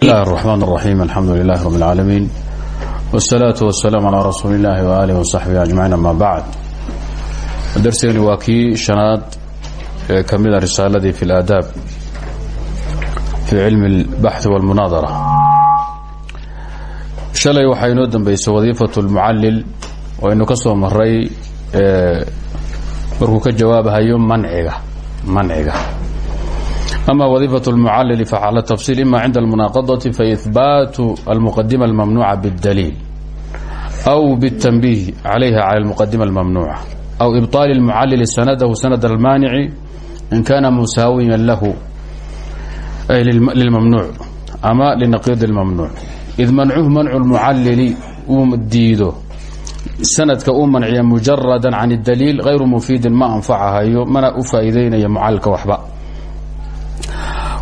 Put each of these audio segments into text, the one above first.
bismillahi raxmaan raxiim alxamdu lilahi rabi اlcaalamiin wsalaatu wasalaamu calaa rasuuli illahi waaalih wasaxbihi ajmaciin ama bacd darsigani waa kii shanaad ee ka mida ah risaaladii fi laadaab fii cilmi اlbaxthi walmunaadara shalay waxaa inoo dambeysay wadiifat lmucallil oo aynu ka soo maray markuu ka jawaabhayo manciga manciga أما وظيفة المعلل فعلى التفصيل إما عند المناقضة فإثبات المقدمة الممنوعة بالدليل أو بالتنبيه عليها على المقدمة الممنوعة أو إبطال المعلل سنده سند المانع إن كان مساويا له أي للممنوع أما لنقيض الممنوع إذ منعه منع المعلل diido sanadka uu manciya mujarada can اdaliil غayru mufiidin ma anfacahayo mana u faa'iideynaya mucalilka waxba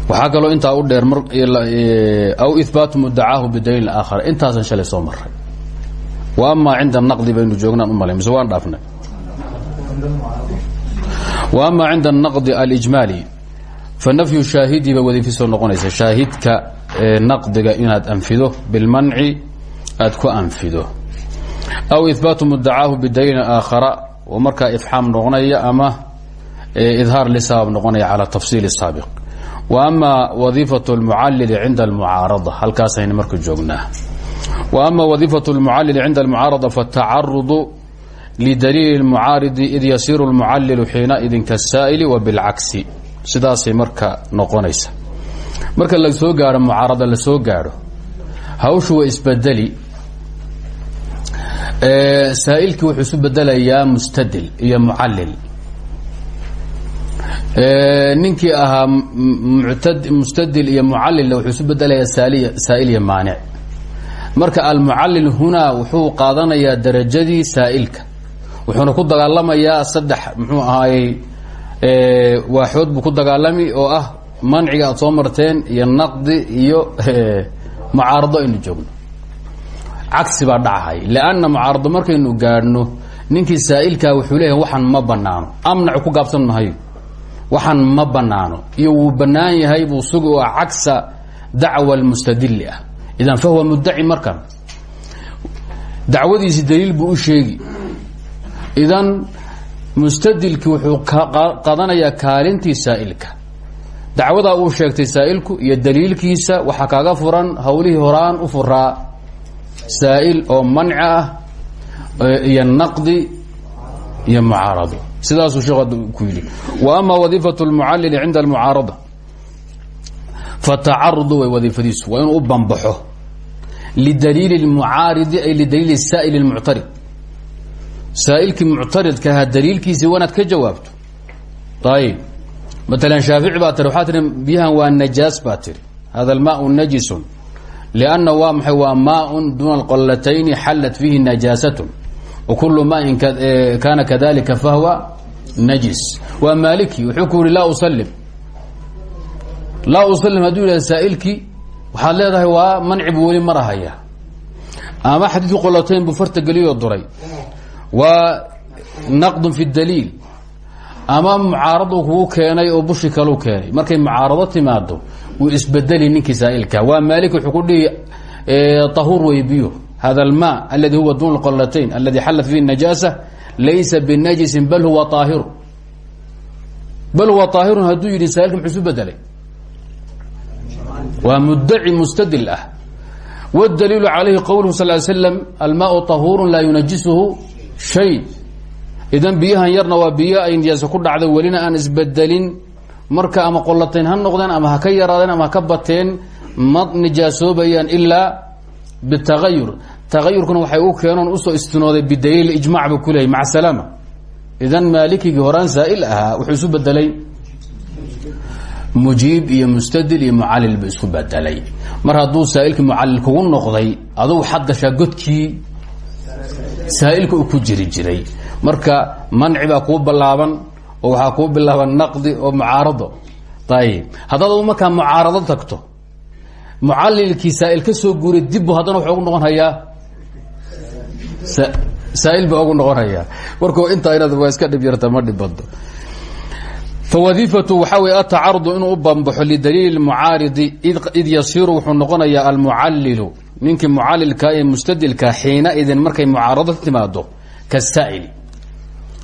waxaa kaloo intaa u dheer aw ihbaatu mudacaahu bidaliil aakhar. Intaasan shalay soo maray wa amaa cinda naqdi baynu joognaan u malay mise waan dhaafnay? Wa amaa cinda anaqdi fa nafyu shaahidi bay wadiifisoo noqonaysa. Shaahidka naqdiga inaad anfido bilmanci aad ku anfido. Aw ihbaatu mudacaahu bidaliilin aakhara oo markaa ifxaam noqonaya ama idhaar lisabab noqonaya cala tafsiili saabiq وأma وظيفة المعلل عinda المعاaرضة halkaasayna marka joognaa وأma وظيفة المعلل عinda المعاaرضة فالتacaرض لdليل المعاaرض إd يsير المعلل حيiنئذi كالسائل وبالcagس sidaasay marka noqonaysa marka la soo gaaro mucaarada la soo gaadho hawshu waa isbedeli saa'ilkii wuxuu isu bedelayaa mustadil iyo mucalil ninkii ahaa mustadil iyo mucalilna wuxuu isu bedelayaa saa'il iyo maanic. Marka almucallil hunaa wuxuu qaadanayaa darajadii saa'ilka. Wuxuuna ku dagaalamayaa saddex muxuu ahaayey waaxood ku dagaalami oo ah manciga soo marteen iyo naqdi iyo mucaarado aynu joogno. Cagsi baa dhacahay. Lanna mucaarado markaynu gaadhno ninkii saa'ilkaa wuxuu leeyahay waxaan ma banaano amnacu ku gaabsan mahayo waxaan ma banaano iyo wuu banaan yahay buu sugi oo cagsa dacwa almustadili ah. Idan fahuwa mudaci markan. Dacwadiisi daliil buu u sheegi. Idan mustadilki wuxuu qadanayaa kaalintii saa'ilka. Dacwadaa uu sheegtay saa'ilku iyo daliilkiisa waxaa kaaga furan hawlihii horaan u furaa. Saa'il oo manci ah iyo naqdi iyo mucaarado sidaasuu sheekh ku yidhi. Wa ama wadiifat lmucallili cinda almucaarada. Fatacarudu way wadiifadiisu waa inuu u banbaxo lidaliili اlmucaaridi ay lidaliili saa'il اlmuctarid saa'ilkii muctaridka ahaa daliilkiisii wanaad ka jawaabto. Ayb matalan shaafici baa tiri waxaa tiri biyahan waa hada almaau najisun. Lianna waa maxay? Waa maaun duuna alqollatayni xallat fiihi najaasatun. Wakulu maain kaana kadalika najis. Waa maaliki wuxuu ku yihi laa usalim laa usalim hadduu yidhahda saa'ilkii leedahay waa mancibu weli marahaya. Ama xadiidku qolotayn buu farta geliyoo duray. Waa naqdun fi daliil. Ama mucaaradu keenay oo bushi kalu keenay. Markay mucaarado timaado wuu isbedeli ninkii saa'ilka. Waa maaliki wuxuu ku dhihi tahuur wey biyo hada alma aladi huwa dun qolatayn aladi xallat fihi laysa binajisin bal huwa aahiru bal huwa aahirun hadduu yidhi saailka muxuu isu bedelay waa mudaci mustadil ah. Wاdaliilu calayhi qowluhu sal ly slam almaau طahuuru laa yunajisuhu shay. Idan biyahan yarna waa biyo ay nijaasa ku dhacday welina aan isbedelin marka ama qolatayn ha noqdeen ama ha ka yaraadeen ama ha ka bateen ma nijaasoobayaan ilaa bitagayur tagayurkuna waxay u keenoon u soo istinooday bidaliil ijmac buu ku leeyay maca salaama. Idan maalikigii horaan saa'il ahaa wuxuu isu bedelay mujiib iyo mustadil iyo mucallil buu isku bedelay mar hadduu saa'ilkii mucallil kugu noqday adugu xad gashaa godkii saa'ilka ku jiri jiray. Marka manci baa kuu bilaaban oo waxaa kuu bilaaban naqdi oo mucaarado. Ayib haddaad adu markaa mucaarado tagto mucalilkii saa'il ka soo guuray dibbu haddana wuxuu noqon hayaa saail baa ugu noqonaya markuu intaa inaad waa iska dhib yarta ma dhibado fawadiifatu waxaa wey atacarudu inuu u bambaxo lidaliili mucaaridi id yasiiru wuxuu noqonayaa almucallilu ninkii mucallilka ee mustadilka xiina idin markay mucaarado timaado kasaa'ili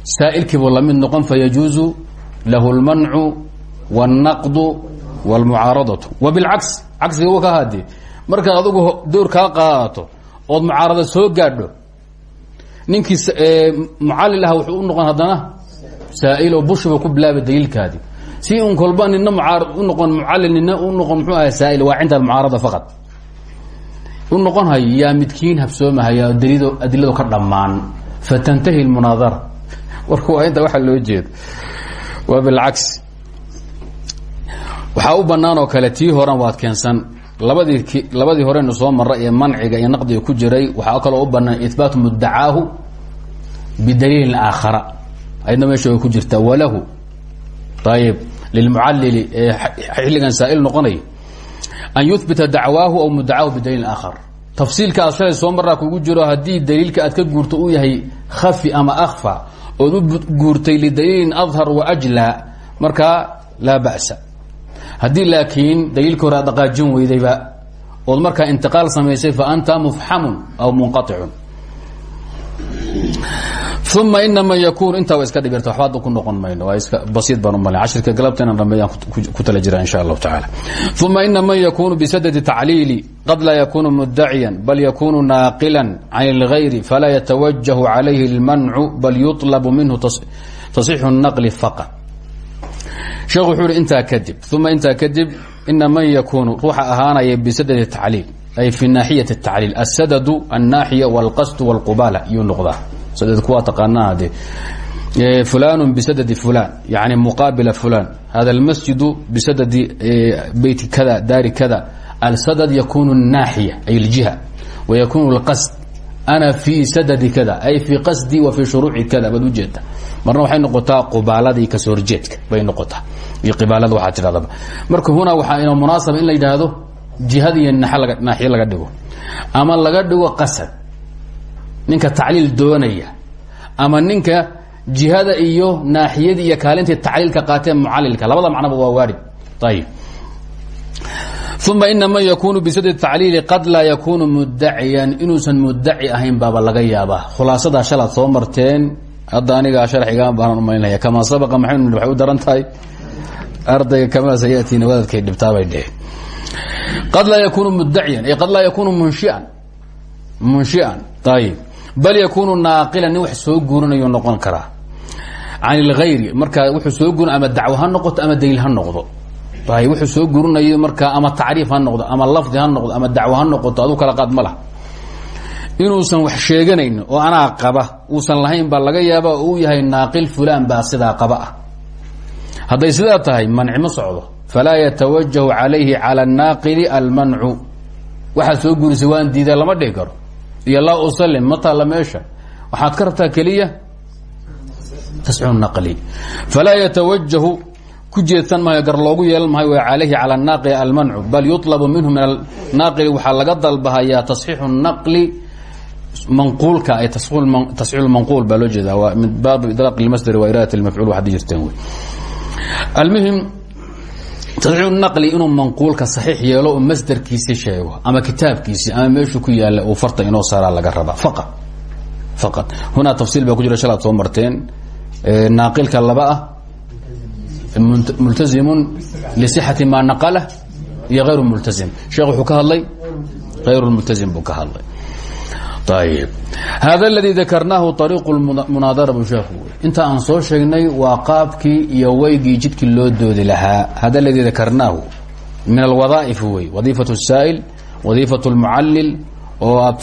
saa'ilkiibuu la mid noqon fayajuuzu lahu lmancu wاlnaqdu wاlmucaaradatu wa bilcagsi cagsiga u ka hadi markaad adugu door qaato ood mucaarada soo gaadho. Ninkii mucallil ah wuxuu u noqon haddana saa'il oo bushiba ku bilaaba daliilkaadi. Si un kolba nina mucaarad u noqon mucallil nina noqon muxuu ahay saa'il waa cinda almucaarada faqad. U noqon hayo midkiin habsoomahaya dalido adiladu ka dhammaan. Fatantahi lmunaadara warka waa inta waxaa loo jeeda waa bilcaks waxaa u banaan oo tii horan waad keensan labadii labadii horeynu soo mara ee manciga iyo naqdiga ku jiray waxaa kaloo u banaan ihbaat mudacaahu bidaliilin aakhara ayadna meesha way ku jirtaa walahu. Ayib lilmucallili ee xilligan saa'il noqonay an yuhbita dacwaahu aw mudacaahu bidaliilin aakhar tafsiilka aad shalay soo maraa kugu jiro haddii daliilka aad ka guurto uu yahay khafi ama akfa ood u guurtay lidaliilin adhar wa ajlaa markaa laa ba'sa haddii laakiin daliilka hore aad dhaqaajin weydayba ood markaa intiqaal samaysay fa anta mufxamun aw munqaicun uma ina man yakun intaa wa iska dhibirta waxba hadda ku noqon mayno waa iska basiid baan u malay cashirka galabta inaan dhameeyaan ku tala jira insha allahu tacaala uma ina man yakunu bisadadi tacliili qad laa yakunu mudaciyan bal yakunu naaqilan can اlgayri falaa yatawajahu calayhi اlmancu bal yuطlabu minhu tasixu الnaqli faqat sheekhu wuxuu ihi intaa kadib uma intaa kadib ina man yakunu ruuxa ahaanaya bisadadi tacliil ay fi naaxiyati الtacliil asadadu الnaaxiya wاlqasdu wاlqubala iyuu noqdaa sadadku waa taqaanaa de fulan bisadadi fulan yani muqaabila fulan hada اlmasjidu bisadadi beyti kada daari kada alsadad yakunu الnaaxiya ay اljiha wayakunu اlqasd ana fi sadadi kada ay fi qasdi wa fi shuruuci kada baad ujeeda marna waxay noqotaa qubaaladii ka soo horjeedka bay noqotaa. Iyo qibaalada waxaa tidhahdaba marka huna waxaa ina munaasaba in la yidhaahdo jihada iyo naaxiye laga dhigo. Ama laga dhigo qasad. Ninka tacliil doonaya. Ama ninka jihada iyo naaxiyadii iyo kaalintii tacliilka qaateen mucalilka labada macnaba waa waarid ayib uma ina man yakunu bisaddi tacliili qad laa yakunu mudaciyan inuusan mudaci ahayn baaba laga yaabaa. Khulaasadaa shalaad soo marteen hadda anigaa sharxigaan baanan umaynaya kamaa sabaqa maxamed waxay u daran tahay? Ardayga kamaa sayatina wadaadkay dhibtaabay dheheen qad laa yakunu mudaciyan ay qad laa yakunu munshian. Munshian ayib bal yakunu naaqilan nin wax soo guurinayu noqon karaa. Can اlgayri markaa wuxuu soo guurin ama dacwo ha noqoto ama daliil ha noqdo. Ayb wuxuu soo guurinayo markaa ama tacriif ha noqdo ama lafdi ha noqdo ama dacwo ha noqoto adu kala qaad ma lah inuusan wax sheeganayn oo anaa qaba uusan lahayn baa laga yaaba oo uu yahay naaqil fulan baa sidaa qaba ah. Hadday tahay manci ma socdo. Falaa yatawajahu calayhi cala annaaqili almancu. Waxaad soo gurisay waan diidaa lama dhihi iyo laa usalim ma taalla meesha. Waxaad ka rabtaa keliya? Tascu naqli. Falaa yatawajahu ku jeedsan gar loogu yeelan maayo w calayhi cala annaaqili almancu. Bal yulabu minhu min anaaqili waxaa laga dalbahayaa tasxiixu naqli manquulka ay tasxiix manquul baa loo jeeda waa min baabi idraaq lmasdari wa iradat lmafcuul waxaad jirteen almuhim tasxiixu naqli inuu manquulka saxiix yeelo oo masderkiisi sheego ama kitaabkiisi ama meeshuu ku yaalla uu farta inoo saaraa laga rabaa. Faqad faqad hunaa tafsiil baa ku jira shalaad soo marteen. Naaqilka laba ah multazimun lisixati maa naqalah iyo hayru multazim. Sheekh wuxuu ka hadlay hayru multazim buu ka hadlay hada ladii dakarnaahu ariiqu munaadara bushee inta aan soo sheegnay waa qaabkii iyo weygii jidkii loo doodi lahaa hada ladii dakarnaahu min alwadaaif wey wadiifat saa'il wadiifat lmucallil oo aad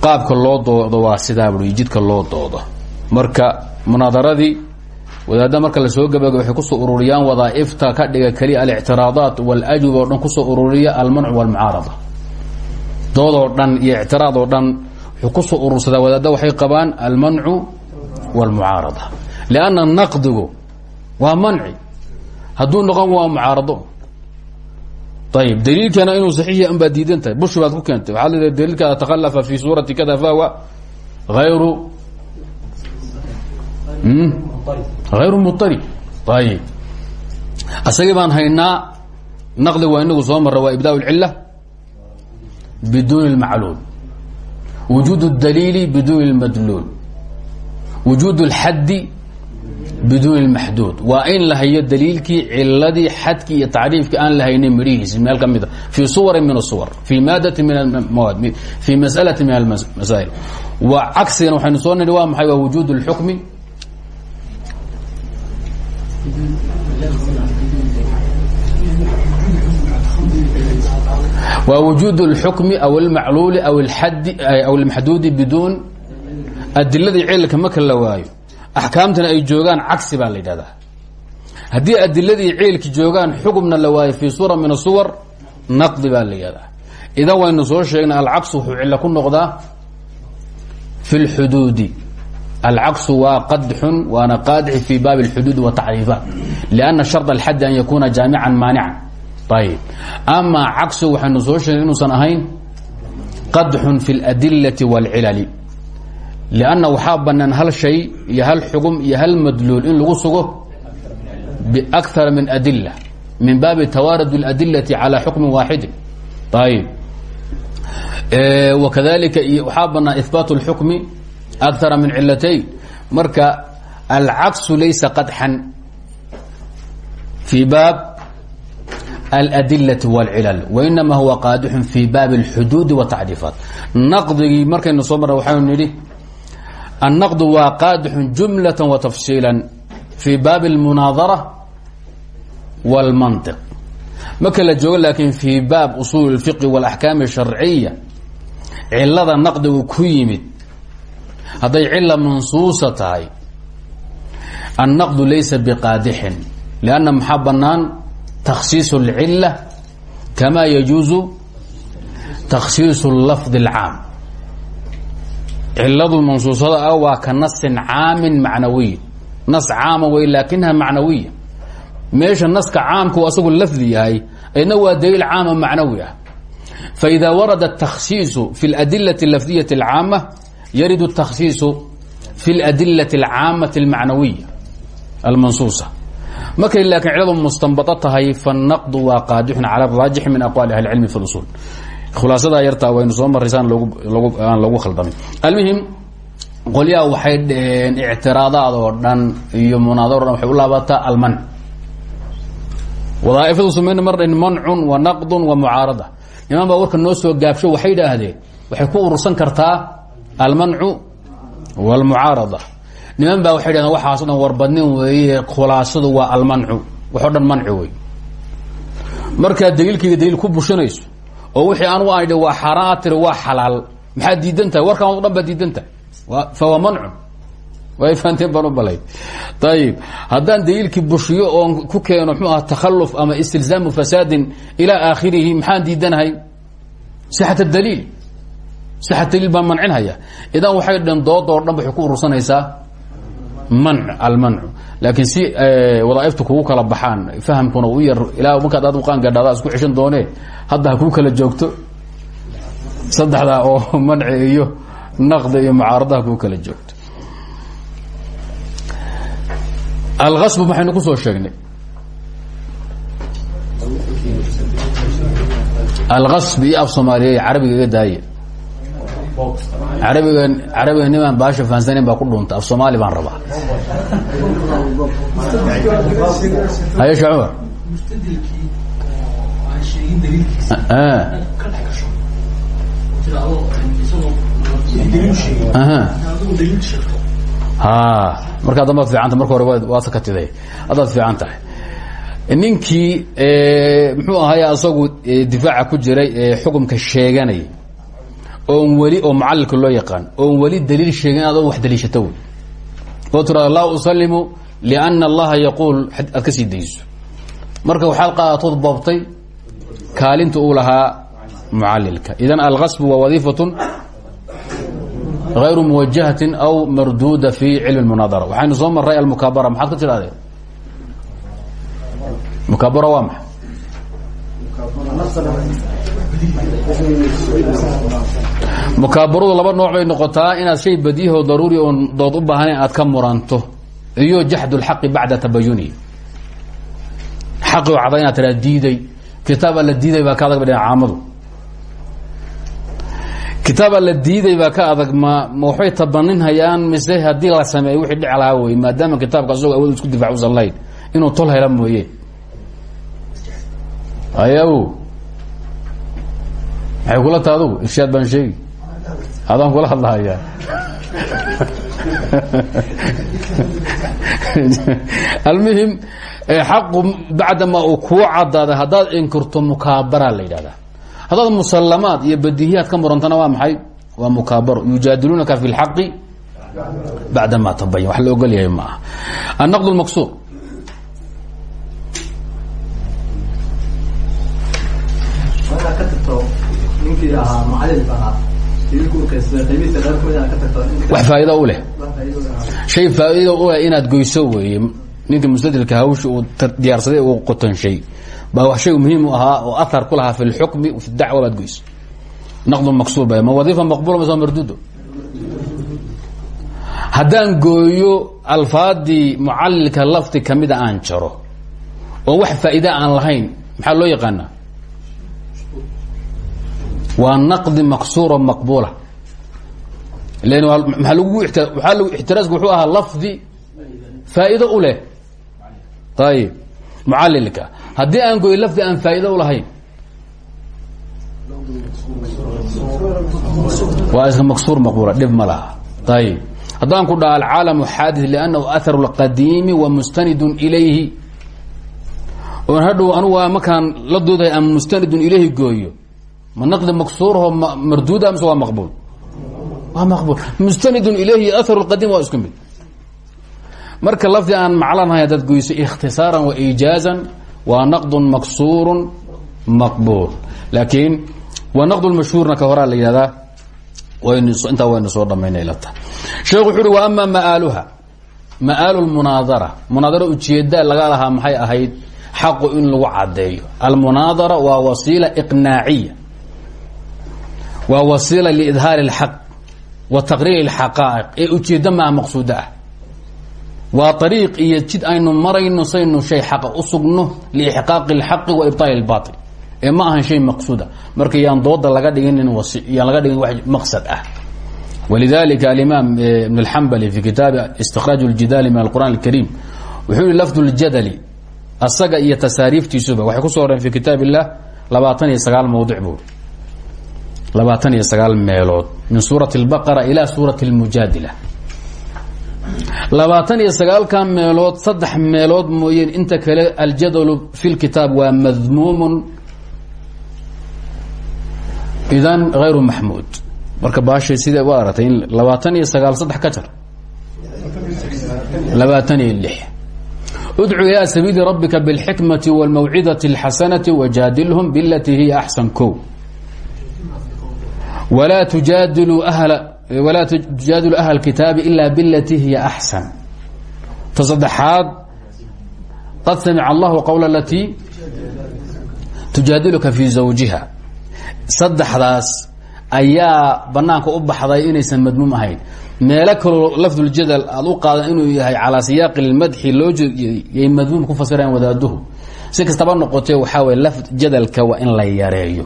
qaabka loo doodo waa sidaa bui jidka loo doodo marka munaadaradii wadaadda marka la soo gabagaba waxay ku soo ururiyaan wadaaifta ka dhiga keliya alictiraadaat waljub oo dhan ku soo ururiya almanc walmucaarada doodoo dhan iyo ictiraad oo dhan wuxuu kusoo urursadaa wadaadda waxay qabaan almancu wاlmucaarada lanna naqdigu waa manci hadduu noqon waa mucaarado ayib daliilkana inuu saxiiya unbaad diidan tahay bushi baad ku keentay waxaad leedahay daliilkaada takhalafa fi suurati kada fahuwa hayru hayru muطarib ayib asagii baan haynaa naqdi waa inagu soo mara waa ibdaa اlcila biduuni اlmacluul wujuud اdaliili biduuni اlmadluul wujuud اlxaddi biduuni اlmaxduud waa in la hayo daliilkii ciladii xadkii iyo tacriifkii aan la haynin midhihiisi meel ka mida fii suwari min الsuwar fii maadati min amawaad fii masalati min almasaa'il wa cagsigan waxaynu soo nidhi waa maxay waa wujuud اlxukmi waa wujuud اlxukmi aw اlmacluuli aw اadi aw اlmaxduudi biduun adiladii cililka marka la waayo axkaamtana ay joogaan cagsi baa la yidhahdaa haddii adiladii cililki joogaan xukmna la waayo fii suura min asuwar naqdi baa la yidhahdaa idan waynu soo sheegnay alcagsu wuxuu cilo ku noqdaa fi اlxuduudi alcagsu waa qadxun waana qaadixi fi baabi اlxuduud watacriifaat lianna sharط اlxadi an yakuna jaamican maanican ayb amaa cagsu waxaynu soo sheegay inuusan ahayn qadxun fi اladilati wاlcilali lianna waxaa banaan hal shay iyo hal xugum iyo hal madluul in lagu sugo biakara min adila min baabi tawaarud اladilati calى xukmi waaxidin ayb wakadalika waxaa banaan ihbaat اlxukmi akara min cilatayn marka alcaksu laysa qadxan fi baab اladilة واlcilal wainama huwa qaadixun fi baabi اlxuduudi watacriifaat naqdigii markaynu soo marra waxaynu nidhi annaqdu waa qaadixun jumlaة watafsiila fi baabi اlmunaadara wاlmantiq marka la joogo laakiin fi baab usuul اlfiqhi wاlaxkaam الsharciya cilada naqdigu ku yimid hadday cila mansuusa tahay annaqdu laysa biqaadixin lanna maxaa banaan تksiiص العilة كama يجuuز تksiiص اللفظ الcاam ciladu mansuusada ah waa ka nasin caami macnawiy nas caama wey lakinha macnawiya meesha naska caamku asagu lafdi yahay aydna waa daliil caama macnawi ah faإida warada التkhsiiص في الأdilaة الlafdiyaة الcaamة yarid التkhsiiص في الأdilaة الcaamaة الmacnawiya الmansuuصة markay laakiin ciladu mustanbado tahay fanaqdu waa qaadixun cala araajixi min aqwaali ahli cilmi fi usul khulaasadaa yartaa waynu soo maraysaan aan lagu khaldamin almuhim qolyaha waxay dheheen ictiraadaad oo dhan iyo munaadar o dhan waxay u laabataa almanc wadaaifadu samayna mar dhen mancun wa naqdun wa mucaarada. Niman baa warka noo soo gaabsho waxay idhaahdeen waxay ku urursan kartaa almancu wاlmucaarada niman baa waxay dhahdeen waxaaso dhan warbadnin weeye khulaasadu waa almancu. Waxo dhan manci wey markaad daliilkayga daliil ku bushanayso oo wixii anugu aan idhi waa xaaraan waa xalaal. Maxaad diidan tahay? Warkaan o dhan baad fahuwa mancun way fahanteen baan balay ayib haddaan daliilkii bushiyo oon ku keeno mxuu aha takhalluf ama istilzaamu fasaadin ilaa aakhirihi maxaan diidanahay? Sixat daliil. Sixat daliil baan mancinhaya idan waxay dhen dood oo dhan ku urursanaysaa manc almancu. Laakiin si wadaaiftu kugu kala baxaan fahamkuna u yar ilaa markaad aad uqaan gadhaada isku ceshan doonee hadda ha kuu kala joogto. Saddexdaa oo manci iyo naqdi iyo mucaarada ha kuu kala joogto. Alkasbu maxaynu ku soo sheegnay? Alkasb iyo af soomaaliya carabiga iga daaya arabiga carabiga nimaan baasha fahansaneyn baa ku dhunta af soomaali baan rabaa. Haye shee cumar. Ha markaa dambaad fiicanta marka hore waad sakatiday haddaad fiican tahay. Ninkii muxuu ahaay asagu difaaca ku jiray ee xukumka sheeganay oon weli oo mucalilka loo yaqaan oon weli daliil sheegin adoo wax daliishato wey oo tirada laa usalimu liana allaha yaquul aad ka sii dayso. Marka waxaad qaadatood boobtay kaalinta uu lahaa mucalilka idan alkasbu waa wadiifatun غayru muwajahatin aw marduuda fi cilmi اmunaadara waxaynu soo maray almukaabara maxaad ka tidhahdeen mukaabara waa maxa mukaabaradu laba nooc bay noqotaa. Inaad shay badiyaho daruuri oon dood u baahnayn aad ka muranto. Iyo jaxd اlxaqi bacda tabayunihi xaqi oo cada inaad tiraa diiday. Kitaab alla diiday baa ka adag ba caamadu. Kitaab alla diiday baa ka adag ma waxbay tabaninhayaan mise haddii la sameeyo wixii dhici lahaa wey maadaama kitaabka asagoo awood isku difac usan lahayn inuu tol hela mooye. Ayaw maxay kula ta adugu baan sheegi. Adaan kula hadlahayaa. Almuhim xaqu bacdama uu kuu cadaada haddaad inkirto mukaabara la yidhahdaa haddaad musalamaad iyo badihiyaad ka murantana waa maxay? Waa mukaabaro. Yujaadiluunaka fi اlxaqi bacdama tabayan wax la ogol yahay ma aha annaqd اlmaqsuur wax faa'iido u leh. Shay faa'iido u leh inaad goyso weeye. Ninka mustadilka hawsha uu diyaarsaday uu qotanshay baa wax shay muhiim u oo ahar ku lahaa fi fi dacwa baad goyso. Naqdu maqsuur ma wadiifa maqbula mase mardudo haddaan gooyo alfaadii mucalilka lafdi kamida aan jaro oo wax faa'iida aan lahayn maxaa loo yaqaanaa waa naqdi maqsuura maqbuula. Lan maaa lagu waa l ixtiraasku wuxuu ahaa lafdi faa'iido u leh. Ayib mucalilka haddii aan goy lafdi aan faa'iido u lahayn. Waa iska maqsuur maqbuula dhib ma laha. Ayib ku dhaha alcaalamu xaadid liannahu aharu lqadiimi wa mustanidun ilayhi. Oon hadhow anugu markaan la doodahay aan mustanidun ilayhi gooyo ma naqdi maksuurho marduuda mise waa maqbuul? Waa maqbuul. Mustanidun ilayhi aharu اlqadiim waa isku mid. Marka lafdi aan maclanahay haddaad goyso ikhtisaaran wa iijaazan waa naqdun maksuurun maqbuul. Laakiin waa naqd mashhuurna ka horaa la yihahdaa intaa waynu soo dhamaynay lata sheekhu wuxu uhi wa ama maaaluha? Maaalu lmunaadara munaadara u jeedaa laga lahaa maxay ahayd? Xaqu in lagu cadeeyo almunaadara waa wasiila iqnaaciya waa wasiila liidhaari اlxaq wa taqriiri اlxaqaa'iq ee ujeeddo maaha maqsuudo ah waa ariiq iyo jid aynu marayno saynu shay xaqa u sugno liixqaaqi اlxaqi wa ibطaali اlbaطil ee ma ahan shay maqsuuda marka yaan dooda laga dhiginin yaan laga dhigin wax maqsad ah walidalika alimaam ibn اlxambali fi kitaabi istikhraaj اljidaali min alqur'an اlkariim wuxuu yihi lafdu اljadali asaga iyo tasaariiftiisuba waxay ku soo horeen fi kitaab illah labaatan iyo sagaal mawdic buu labaatan iyo sagaal meelood min suurati اlbaqara ila suurati اlmujaadila labaatan iyo sagaalkan meelood saddex meelood mooyeen inta kale aljadalu fi lkitaab waa madmuumun idan hayru maxmuud marka baashay sida u aragtay in labaatan iyo sagaal saddex ka jar labaatan iyo lix udcu ilaa sabiili rabbika biاlxikmati wاlmawcidati اlxasanati wajaadilhum bilati hiya axsan ko walaa tujaadilu ahla اlkitaabi ila bilati hiya axsan ta saddexaad qad samica allahu qowla alatii tujaadiluka fi zawjiha. Saddexdaas ayaa banaanka u baxday inaysan madmuum ahayn. Meelo kaloo lafduljadal aad u qaadan inuu yahay calaa siyaaqi lmadxi loo yay madmuum ku fasirayaan wadaaduhu si kastaba noqotee waxaa weye lafd jadalka waa in la yareeyo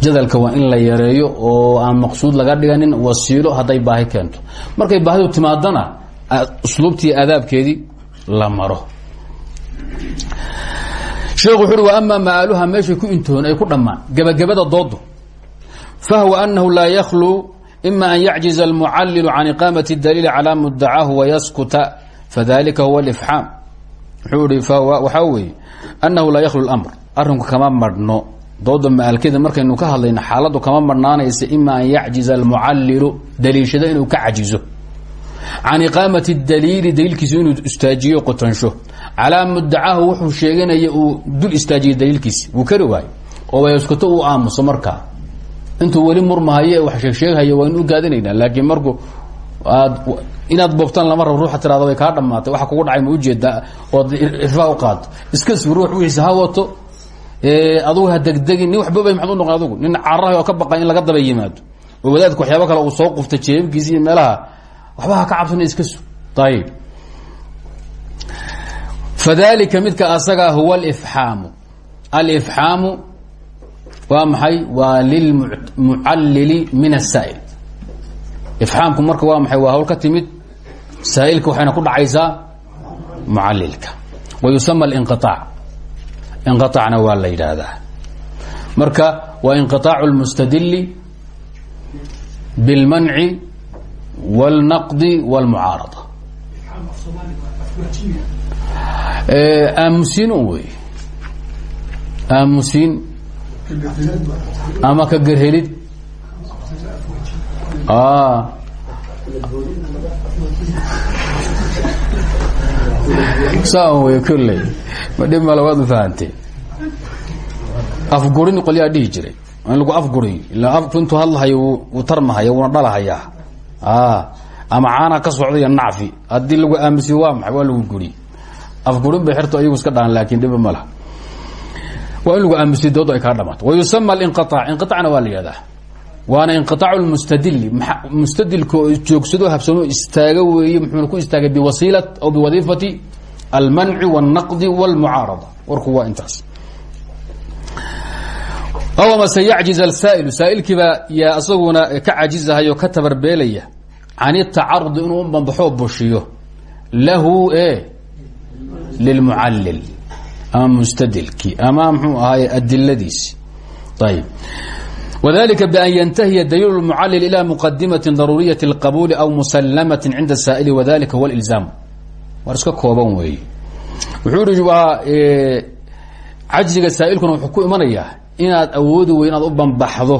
jadalka waa in la yareeyo oo aan maqsuud laga dhiganin wasiilo hadday baahi keento. Markay baahidu timaadana usluubtii aadaabkeedii la maro. Sheekhu wuxu uhi wa ama maaluha meeshay ku intoon ay ku dhammaan. Gebagabada doodu fahwa anahu laa yakhluu ima an yacjiza almucallilu can iqaamati اdaliili calaa mudacaahu wayaskuta fadalika huwa alifxaam wuxuu ihi waxaa weeye annahu laa yakhlu اlamr arrinku kama marhno dooda maalkeeda markaynu ka hadlayno xaaladdu kama marhnaanaysa ima an yacjiza almucallilu daliishado inuu ka cajizo. Can iqaamati daliili daliilkiisu inuu istaajiyo qotansho calaa mudacaahu wuxuu sheeganaya uu dul istaajiyey daliilkiisi wuu kari waayo oo wayaskuto uu aamuso markaa intuu weli murmahaye wax sheegsheeghayo waynu u gaadinaynaa laakiin marku aad inaad boobtaan lama rabo ruuxa tirada way kaa dhamaatay waxa kugu dhacay ma u jeedaa ood irfaa u qaado iska sug ruux wixiisa ha wato adugu ha degdegin nin waxbabay maxad u noqon adugu? Nin cararahay oo ka baqay in laga daba yimaado. Oo wadaadka waxyaaba kale uu soo quftay jeebabkiisa iyo meelaha. Waxba ha ka cabsana iska sug ayib fadalika midka asagaa huwa alifxaamu alifxaamu waa maxay? Waa lilmucallili min asaa'il ifxaamku marka waa maxay? Waa hawl ka timid saa'ilka waxayna ku dhacaysaa mucallilka. Wa yusama alinqiaac inqiaacna waa la yidhaahdaa marka waa inqiaacu اlmustadili biاlmanci wاlnaqdi wاlmucaarada aamusiin un wey aamusiin ama ka gerhelid saa un wey kolley ma dhib male afgurin qolyaa dhihi jiray. In lagu afguriy ila afku intuu hadlahayo wuu tarmahaya wuuna dhalahayaa ama caana ka socda iyo nacfi lagu aamusiyo waa maxay? Lagu guriy afgurin bay xertu ayagu iska dhahan laakin dhiba ma laha. Waa lagu aamusiyo doodu ay kaa dhamaato wa yusama alinqiaac inqiaacna waa la waana inqiaacu lmustadili. Mustadilka oo joogsado habsamo istaaga weeye muxuuna ku istaagay biwasiila aw biwadiifati almanci wاlnaqdi wاlmucaarada warku waa intaas. Aw amase yacjiz alsaa'ilu. Saa'ilkiibaa yaa isaguna ka cajizahay ka tabarbeelaya can itacarudi inuu u bambaxoo bushiyo lahu e lilmucallil. Ama mustadilkii. Ama mxuu ahaay adiladiisi ayb wdalika ban yntahiya daliil اmucallil ilى muqadimaةi daruuriyaة اlqabuuli aw musalamaةi cinda الsaa'ili wadalika huwa اlilzaam war iska kooban weeye wuxuu ihi waa cajziga saa'ilkuna wuxuu ku imanayaa inaad awoodi wey inaad u bambaxdo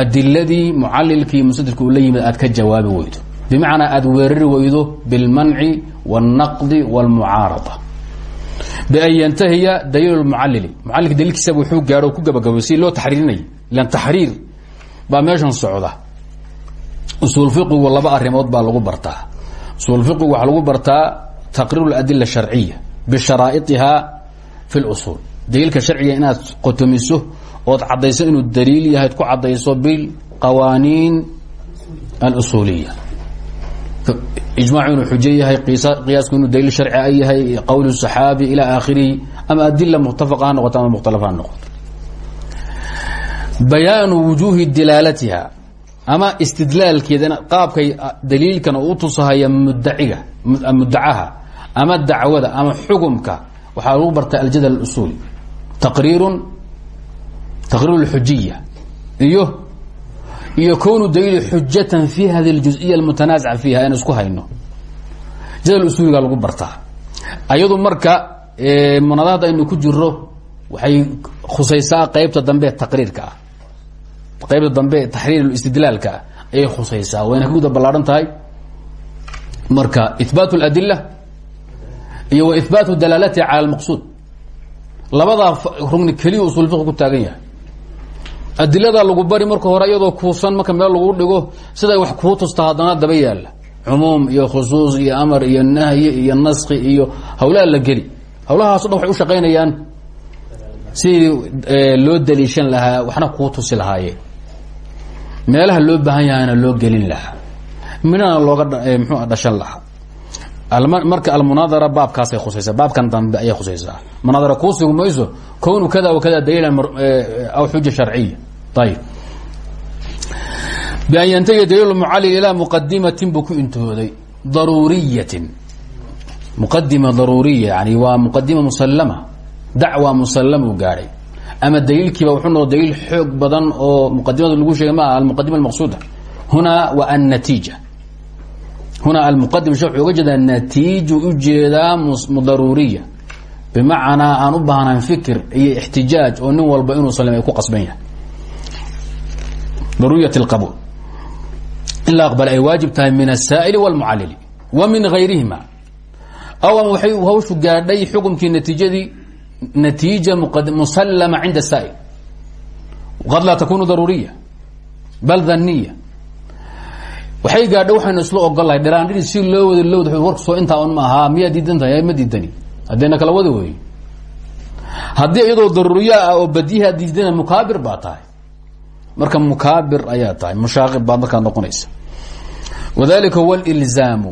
adiladii mucalilkii mustadilka uu la yimid aad ka jawaabi weydo bimacnaa aad weerari weydo biاlmanci wاlnaqdi wاlmucaarada ban yntahiya daliil mucalili mucalilka daliilkiisaba wuxuu gaadho ku gabagabay si loo taxriirinay ilan taxriir baa meeshan socda usuul fiqigu laba arrimood baa lagu bartaa usuul fiqigu waxaa lagu bartaa taqriiru اadila sharciya bisharaaiiha fi اlusul daliilka sharciga inaad qotomiso ood caddayso inuu daliil yahay ku caddayso bilqawaaniin alusuuliya ijmaacu inuu xujo yahay qiyaasku inuu daliil sharci yahay qowlu saxaabi ila aakhirihi ama adila muttafaqa ha noqoto ama mukhtalaf bayaanu wujuuhi dilaalatiha ama istidlaalkeedana qaabkay daliilkan u tusahaya muddaciga muddacaha ama dacwada ama xukumka. Waxaa lagu bartaa aljadal usuul taqriirun taqriiru lxujiya iyo iyo kownu daliili xujatan fi hadi aljuziya almutanaasaca fiiha aan isku hayno. Jadal usuuligaa lagu bartaa ayadu marka munadaad aynu ku jiro waxay khusaysaa qaybta dambe taqriirka ah qaybta dambe taxriir istidlaalka ah ayay khusaysaa. Wayna ka guda ballaahan tahay. Marka ihbaat iyo wa ihbaatu dalaalatiha cala اlmaqsuud labadaa rugni keliya usul fiq ku taagan yahay. Adiladaa lagu bari marka hore iyadoo kuusan marka meel lagu dhigo siday wax kuu tusta haddana daba yaalla. Cumuum iyo khusuus iyo amar iyo nahyi iyo naski iyo hawlaha la geli. Hawlahaaso dhan waxay u shaqaynayaan sidii loo daliishan lahaa waxna kuu tusi lahaayeen meelaha loo baahan yahayna loo gelin lahaa. Midhana looga mxuu dhashan lahaa? Marka almunaadara baabkaasay khusaysaa baabkan dambe ayay khusaysaa. Munaadara kuu mayso kownu kada kada daliilan aw xuja sharciya. Ayib bian yantahiya daliil mucallil ilaa muqadimatin buu ku intooday. Daruuriyatin. Muqadima daruuriya yani waa muqadima musallama. Dacwa musallama uu ama daliilkiiba wuxuu noqo daliil xoog badan oo muqadimada lagu sheegay ma aha almuqadima almaqsuuda hunaa wa annatiija hunaa almuqadim she wuxuu uga jeedaa natiiju ujeedaa daruuriya bimacnaa aan u baahnayn fikir iyo ixtijaaj oo nin walba inuu salima ay ku qasban yahay daruuriyat اlqabuul in la aqbal ay waajib tahay min aلsaa'ili wاlmucallili wa min gayrihima aw ama waxay hawshu gaadhay xukumkii natiijadii natiija musallama cinda saa'il qad laa takunu daruuriya bal daniya waxay gaadha waxaynu isla ogolahay dhiraandhiri si loo wada lowd warku soo intaa un ma ahaa miyaa diidan tahay ma diidani haddayna kala wada wey haddii iyadoo daruuriya ah oo badiha diidana mukaabir baa tahay marka mukaabir ayaa tahay mushaaqib baad markaa noqonaysa wadalika huwa alilzaamu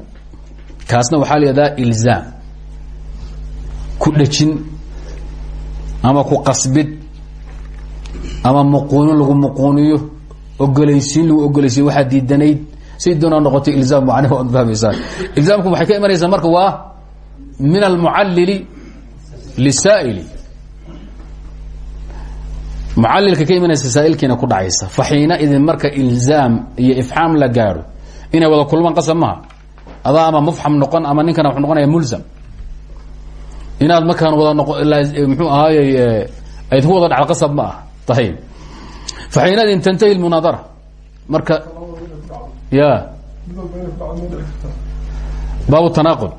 kaasna waxaa la yihahdaa ilzaam ku dhejin ama ku qasbid ama muquunin lagu muquuniyo ogolaysiin lagu ogolaysiyo waxaa diidanayd say doonaa noqotay ilzaam macnihi waad fahmaysaa ilzaamku waxay ka imanaysaa marka waa min almucallili lisaa'ili. Mucalilka ka imanaysa saa'ilkiina ku dhacaysa. Fa idin marka ilzaam iyo ifxaam la gaadho. Inay wada kulmaan qasab maha adaa noqon ama ninkana wuxuu noqonaya mulzam inaad markaan wada noqo muxuu ahaayey ayd ku wada dhacdo qasab ma ah. Ayib fa xiinadin tantahi lmunaadara marka ya. Baabu tanaaqud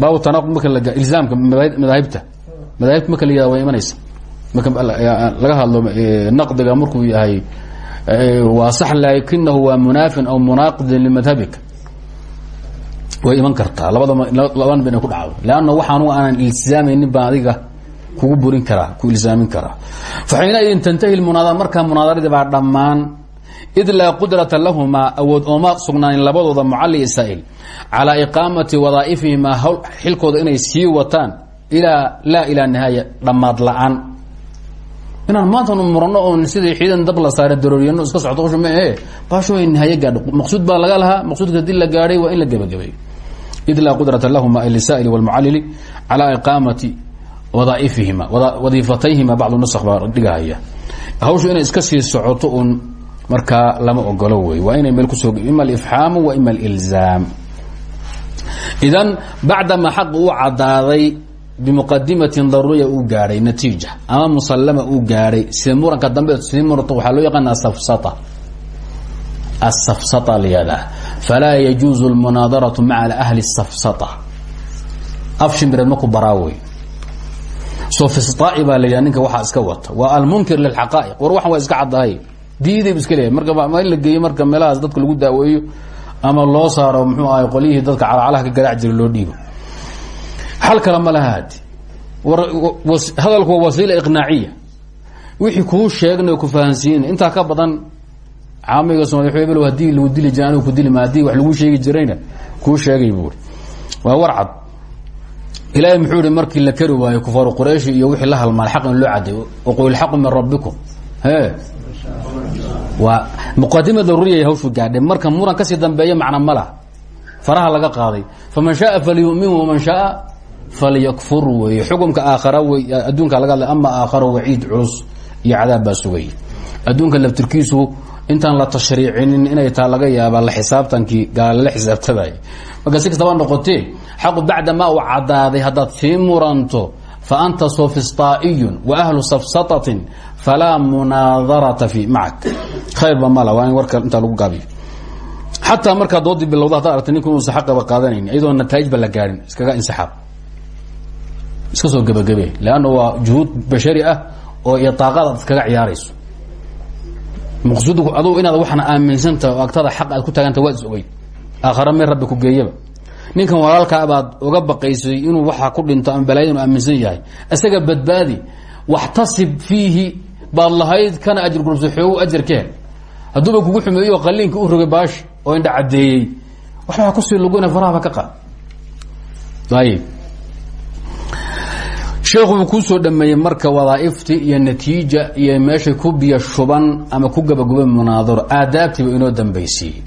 baabu tanaaqud marka la ilzaamka madaahibta. Madaahibta marka la way imanaysa. Marka laga hadlo naqdiga markuu yahay waa sax laakinahu waa munaafin aw munaaqidin limadhabika way iman kartaa. Labada laban bana ku dhacdo leanna waxaan aanan ilsaamaynin baan kugu burin karaa ku ilsaamin karaa. Fa xiinaidin tantahi lmunaadara markaa munaadaradii baa dhammaan. Id laa qudrata lahumaa awood ooma sugnaanin labadooda mucalli iyo saa'il. Calaa iqaamati xilkooda inay sii wataan ilaa laa ilaa nihaaya dhammaad la'aan. Inaan maanta murano oon sidii ciidan dab la saara darooryano iska socto usha maahe baasho way nihaaye gaadho. Maqsuud baa laga lahaa. Maqsuudka haddii la gaadhay waa in la gebagabeeyo id laa qudrata lahuma ay lisaa'ili walmucallili calaa iqaamati wadaaifihima wadiifatayhima bacdu nusakh baa dhigahaya. Hawshu inay iska sii socoto un markaa lama ogolo wey waa inay meel ku soo ima alifxaamu wa ima alilzaam. Idan bacdama xaq uu cadaaday bimuqadimatin daruuriya uu gaadhay natiija ama musallama uu gaadhay sida muranka dambe sii murto waxaa loo yaqaana asafsata asafsata liyadaa falaa yajuuzu lmunaadaratu maca ahli safsata af shimbireed maku baraawey sofistai baa la yidhaha ninka waxaa iska wata waa almunkir lilxaqaa'iq war waxan waa iska caddahay diiday bu iska leeyahay marka ma in la geeyo marka meelahaas dadka lagu daaweeyo ama loo saaro muxuu ahay qolyihii dadka calacalaha ka garaac jira loo dhiibo xal kale ma laha hadi war hadalku waa wasiila iqnaaciya wixii kuu sheegnay ku fahansiina intaa ka badan caamiga soomali hebel haddii lagu dili jira anigu ku dili ma haddii wax lagu sheegi jirayna kuu sheegay buuri waa warcad. Ilaahay muxuu yihi markii la kari waayo kufaaru qurayshi iyo wixii la halmaanay xaq in loo caday waqul ilxaqu min rabbikum. He? Waa muqadima daruuriya hawshu gaadhay marka muran ka sii dambeeya macna ma laha. Faraha laga qaaday. Faman shaaa falyumin waman shaaa falyakfur weeye xukumka aakhara wey. Adduunka laga hadlay ama aakhara waciid culus iyo cadaab baa sugay. Adduunka laftirkiisu intaan la tashriicinin inay taa laga yaabaa la xisaabtankii gaalala xisaabtaday marka si kastaba noqotee xaqu bacda maa uu cadaaday haddaad fa anta sofistaaiyun wa ahlu safsatatin falaa munaadarata fi macak. Khayrba mala waa warka intaa lagu gaabiyo. Xataa markaa doodii bilowda haddaad aragta ninku inuusa xaqaba qaadanayn iyadoo nataa'ijba la gaadhin iskaga insixaab iska soo gebagabe leanna waa juhuud bashari ah oo iyo daaqad aad iskaga ciyaarayso maqsuudku adugu inaad waxna aaminsantaha oo agtada xaq aad ku taaganta waad is ogeyd aakhara meel rabbi ku geeyaba. Ninkan walaalkaa baad oga baqaysay inuu waxaa ku dhinto ama balaayada inu aaminsan yahay. Isaga badbaadi waxtasib fiihi baad lahayd kana ajir gurubsa xoogu ajar ka hel hadduuba kugu xumeeyo qaliinka u rogay baash oo indha caddeeyey. Waxbaa ku sii luguna farahaba ka qaad ayib sheekhu uu kuu soo dhameeyey marka wadaaifti iyo natiija iyo meeshay ku biyo shuban ama ku gabagubay munaadaro aadaabtiiba inoo dambaysiiyey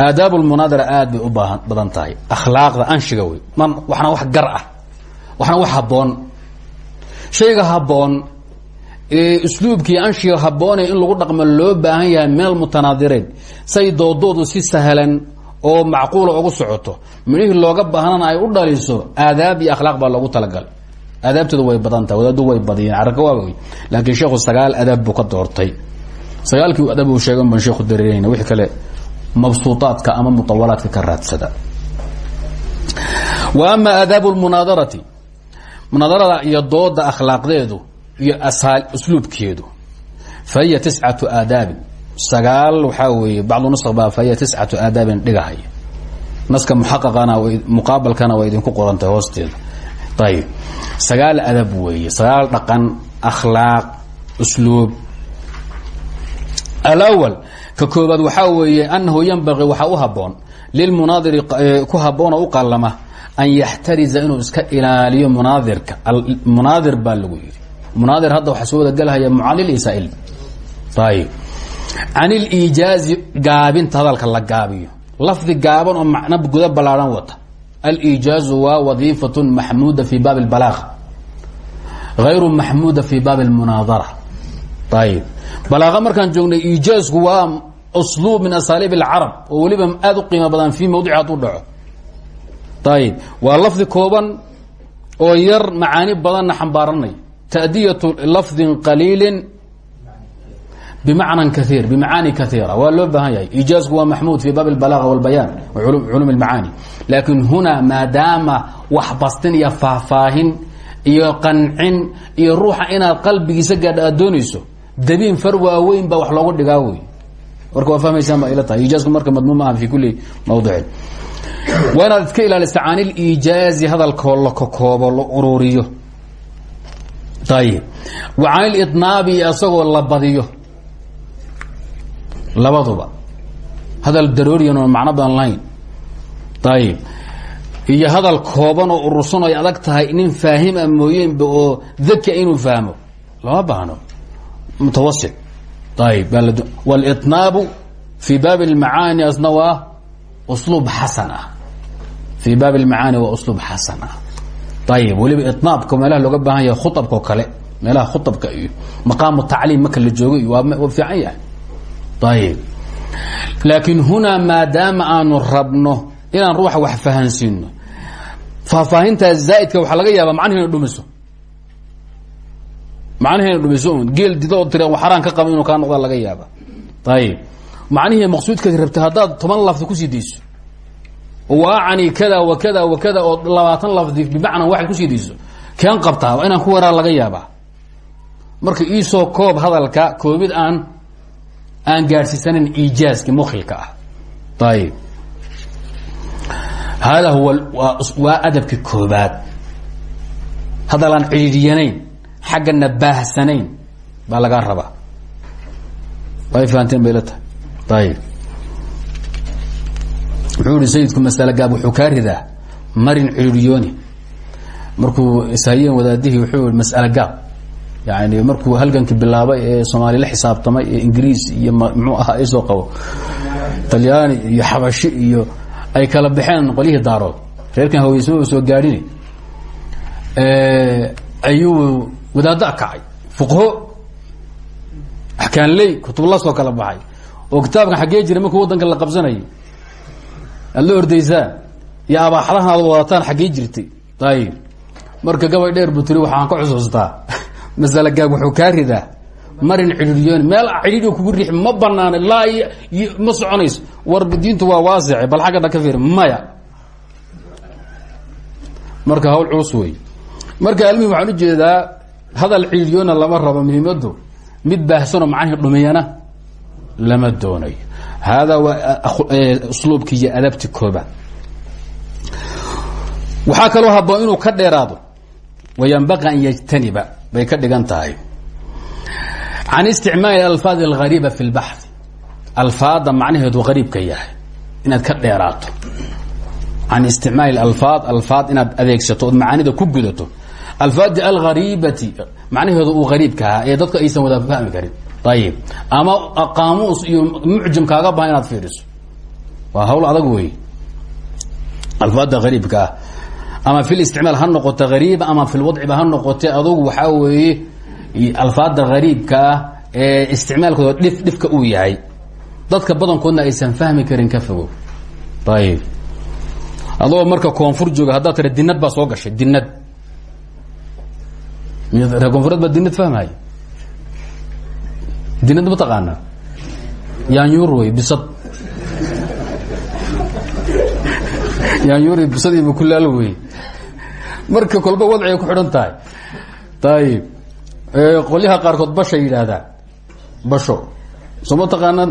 aadaab lmunaadara aad bay u badan tahay. Akhlaaqda anshiga wey man waxna wax gar ah. Waxna wax habboon. Shayga habboon ee usluubkii anshiga habboone in lagu dhaqmo loo baahan yahay min almutanaadiriin say doodoodu si sahlan oo macquula ugu socoto. Midhihii looga baahnana ay u dhaliso aadaab iyo akhlaaq baa loogu talagalay aadaabtooda way badan tahay wadaadu way badiyeen caraka waa laakiin sheekhu sagaal adaab buu ka doortay. Sagaalkii adaab uu sheegan baan sheekhu dareereyna wixii kale mabsuuطaadka ama muطawalaadka ka raadsada. Wa ama aadaabu lmunaadarati munaadarada iyo dooda akhlaaqdeedu iyo usluubkeedu fa hiya tiscatu aadaabin. Sagaal waxaa weeye bacdu nusq fa hiya tiscatu aadaabin dhigahaya naska muxaqaqana muqaabalkana waa idinku qorantahay hoosteeda ayib sagaal adab weeye sagaal dhaqan akhlaaq usluub alawal ka koobaad weeye anahu yanbaqii waxaa u haboon lilmunaadiri ku haboona u qalama an yaxtariza inuu iska ilaaliyo munaadirka munaadir baa lagu yidhi munaadir hadda waxaa soo wada gelhaya mucalil iyo saa'il ayib can iliijaazi gaabinta la gaabiyo lafdi gaaban oo macno guda ballaadhan wata aliijaazu waa wadiifatu maxmuuda fi baabi اlbalaaqa hayru maxmuuda fi baabi اlmunaadara ayib balaaqa markaan joognay iijaazku waa usluub min asaaliib اlcarab oo weliba aada u qiimo badan fii mawdici hadduu dhaco ayib waa lafdi kooban oo yar macaani badanna xambaaranay ta'diyatu lafdin qaliili bimacna kaiir bimacaani kaiira waa loo baahan yahay iijaazku waa maxmuud fi baab اlbalaaga wاlbayaan culum اlmacaani laakiin hunaa maadaama wax bastin iyo faahfaahin iyo qancin iyo ruuxa inaad qalbigiisa gaadha aad doonayso dabiin far waaweyn baa wax loogu dhigaa wey warka waa fahmaysaan baa ila tahay iijaazku marka madmuum maaha fi kuli mawdicin waa inaad iska ilaalisa can iliijaazi hadalkoo la kokoobo la ururiyo ayib wa can ilidnaabi isagoo la badiyo labaduba. Hadal darooriyan oo macno badan lahayn. Ayib iyo hadal kooban oo urursan o ay adag tahay nin faahima ah mooyeenba oo daka inuu fahmo. Lama baahno. Mutawasit ayib walitnaabu fi baabi اlmacaani asna waa usluub xasan ah. Fii baabi اlmacaani waa usluub xasan ah. Ayib weliba inaabka meelaha looga baahan yahay khuabka oo kale meelaha khuabka iyo maqaamu tacliim marka la joogo iyo waa fiican yahay laakiin hunaa maadaama aanu rabno inaan ruuxa wax fahansiino faahfaahintaa zaa'idka waxaa laga yaabaa macnihi ina dhumiso macnihi ina dhumiso un geel dida oo tira xaraan ka qaba inuu kaa noqda laga yaaba ayib macnihii maqsuudkaad rabtay haddaad toban lafdi ku sii dayso waacani kada wa kada wa kada oo labaatan lafdi bimacnaa waxaad ku sii dayso keen qabtaa inaan ku waraa laga yaabaa marka iisoo koob hadalka koobid aan aan gaadhsiisanin iijaaski mukhilka ah. Ayib hada huwa waa adabki koobaad. Hadal aan cidhiidhiyanayn xaggana baahsanayn baa lagaa rabaa. Way fahanteen bay la tahay. Ayib wuxuu ihi sayidku masale gaab wuxuu kaa ridaa? Marin cidhiidhiyooni markuu ishayeen wadaadihii wuxuu i mas'ale gaab yani markuu halgankii bilaabay ee soomaaliya la xisaabtamay ee ingiriis iyo mxuu ahaa isoo qabo. Talyaani iyo xabashi iyo ay kala baxeen qolyihii daarood. Reerkan haweysmaba soo gaadhini. Ayuu wadaadda kacay fuqho axkaanley kutubla soo kala baxay. Oo kitaabkan xaggee jira markuu waddanka la qabsanayay aad la ordaysaan iyo abaaxadahan aad wadataan xaggee jirtay. Ayib marka gabay dheer buu tiri waxaan ka xusuustaa masale gaab wuxuu kaa ridaa. Marin cidhiidyooni meel cidhiidyo kugu riix ma banaana laa ma soconayso. War diintu waa waasice bal xagga dhan ka fiir maya. Marka hawl culus wey marka almihim waxaan u jeedaa hadal cidhiidyoona lama rabo muhiimadu mid baahsanoo macnihii dhumiyana lama doonayo. Haadaa waa usluubki iyo adabti koobaad. Waxaa kaloo haboon inuu ka dheeraado. Wayanbaqi an yajtaniba bay ka dhigan tahay. Can isticmaali alfaad algariiba fi lbaxi alfaada macnaheedu gariibka yahay inaad ka dheeraato. Can isticmaali alfaad alfaad inaad adeegsato ood macaanida ku gudato. Alfaadi algariibati macnaheedu uu gariibka ahaa ee dadka aysan wada fahmi karin. Ayib ama qaamuus iyo kaaga baahan inaad fiiriso. Waa hawl adag wey alfaada gariibka ah ama fi listicmaal ha noqoto hariiba ama fi lwadciba ha noqote adugu waxaa weeye alfaada hariibka ah ee isticmaalkooda dhif dhifka uu yahay. Dadka badankoodna aysan fahmi karin ka fogow. Ayib adoo marka koonfur jooga haddaad tira dinad baa soo gashay dinad reer koonfureed baa dinad fahmaya dinad ma taqaanaa yaanyuur wey bisad. Yaanyuur bisad iyo bukulaal wey marka kolba wadcigay ku xidhan tahay. Ayib qolyaha qaarkood bashay yidhaahdaan basho. Soo ma taqaanaa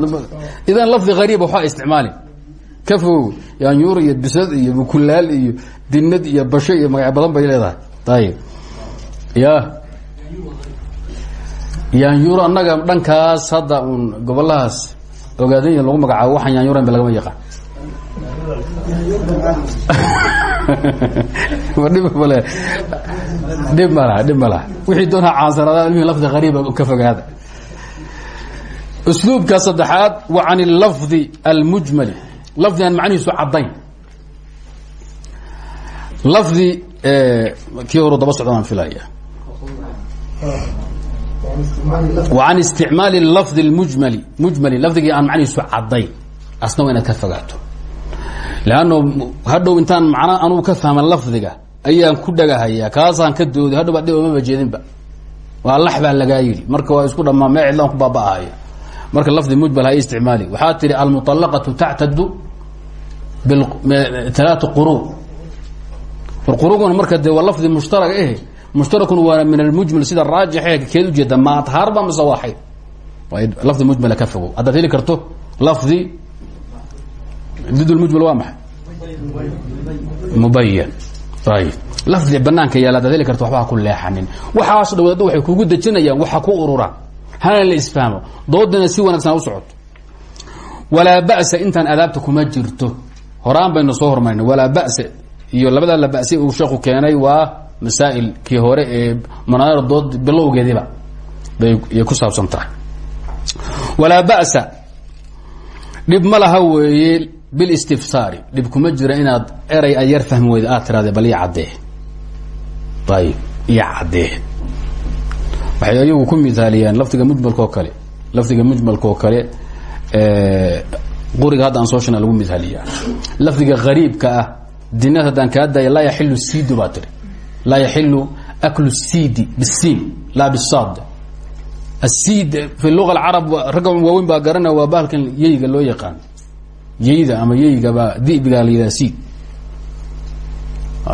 idan lafdi hariib waxaa isticmaali. Ka fogow yaanyuur iyo bisad iyo bukulaal iyo dinad iyo basho iyo magacyo badan bay leedahay. Ayib ya. Yaanyuur annaga dhankaas hadda uun gobolahaas ogaadanya lagu magacaabo waxaan yaanyuuran ba lagama yaqaan dhib male dhib malaha wixii doonaa caansanaada ilmihi lafdi qariiba ka fogaada. Usluubka saddexaad wa can اlafdi almujmali. Lafdi aan macnihiisu caddayn. Lafdi kii horu daba socdaan filaya wa can isticmaali lafdi اlmujmali mujmali lafdigii aan macnihiisu caddayn. Asna waa inaad ka fogaato leanno hadhow intaan macna anugu ka fahma lafdiga ayaan ku dhagahayaa kaasaan ka dooday hadhow baa maba jeedinba waa lax baa lagaa yidhi marka waa isku dhamaa mee cidlaan ku baaba'ahaya marka lafdi mujmal hay isticmaali waxaa tihi almuطalaqatu tactadu bialaati quru quruguna marka de waa lafdi mushtarag eh mushtarakun waana min almujmal sida raajixe keed ujeeda ma adhaarba mise waa xayd lafdi mujmala ka fogow haddaad heli karto lafdi did mujmal waa maxay? Mubayan ayib lafdi banaanka yaalla adaad heli karto waxba ha ku leexanin. Waxaas dhawaado waxay kugu dejinayaan waxa ku ururaan hana la isfahmo doodana si wanaagsan ha u socoto walaa ba'sa intaan adaabta kuma jirto. Horaan baynu soo hormarina walaa ba'sa. Iyo labadaa la ba'say uu sheeku keenay waa masaa'ilkii hore ee manaar dood bilowgeediiba bay ku saabsan tahay. Walaa ba'sa. Dhib ma laha weeye bilistifsaari dhib kuma jira inaad eray ay yar fahmi weyda aad tiraade bal iyo caddee. Ayib iyo caddee. Waxay ayagu ku mithaaliyaan lafdiga mujmalka oo kale lafdiga mujmalka oo kale quriga hadda soo shana lagu mithaaliyaa lafdiga gariibka ah dinaad haddaan kaa daaya laa yaxilu siidu baa tiri. Laa aklu siidi bisiin laa bisaad. Asiid fi luga alcarab ragga waaweyn baa garanaya waa bahalkan yeyga yeyda ama yeygaba dibigaa la yidhaha siid.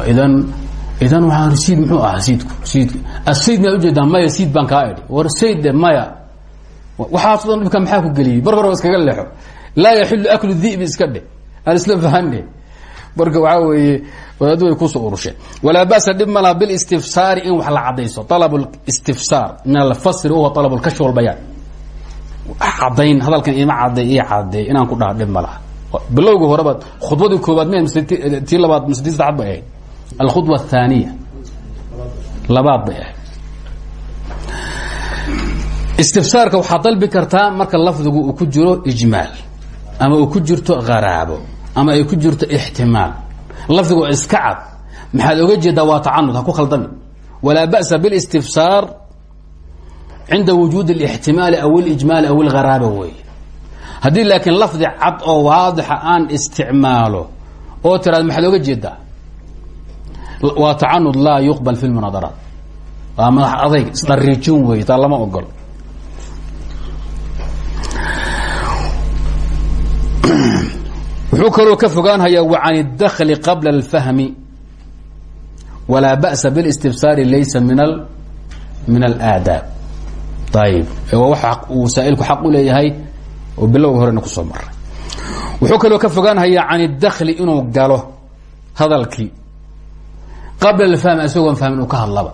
Idan idan waxaan siid muxuu ahaa siidku? Siidku asiid miyaad u jeedaa maya siid baan kaa idhi. War sayd maya. Waxaas dhan dhibka maxaa ku geliyey? Mar hore iskaga leexo. Laa yaxilu aklu dibi iska dhe aan isla fahane marka waxaa weeye wadaadu way ku soo urusheen walaa ba'sa dhib malaha bilistifsaari in wax la cadayso alab istifsaar. Min alfasri wahuwa alab lkashf walbayaan cadayn hadalkan ima caday i cadeey inaan ku dhaha dhib ma laha bilowgii horebaad khudbadii koobaad m tii labaad mise tii saddexaad bay ahayd alkhudba athaniya labaad bay ahayd istifsaarka waxaad dalbi kartaa marka lafdigu uu ku jiro ijmaal ama uu ku jirto haraabo ama ay ku jirto ixtimaal lafdigu iska cad maxaad oga jeedaa waa tacanud ha ku khaldami walaa ba'sa bilistifsaar cinda wujuud اlاxtimaali aw اlijmaali aw اlgharaaba wey haddii laakiin lafdi cad oo waadixa aan isticmaalo oo tiraad maxaad oga jeedaa waa tacanud laa yuqbal fi lmunaadaraat waa madax adayg isdhariijin wey taa lama ogol wuxuu kaloo ka fogaanhayaa wa can اdakli qabla اlfahmi walaa ba'sa biاlاstifsaari laysa min min alaadaab ayib waa wax uu saa'ilku xaq u leeyahay oo bilowga horena ku soo maray wuxuu kaloo ka fogaanhayaa can اdakli inuu galo hadalkii qabla اlfahmi isagoon fahmin uu ka hadlaba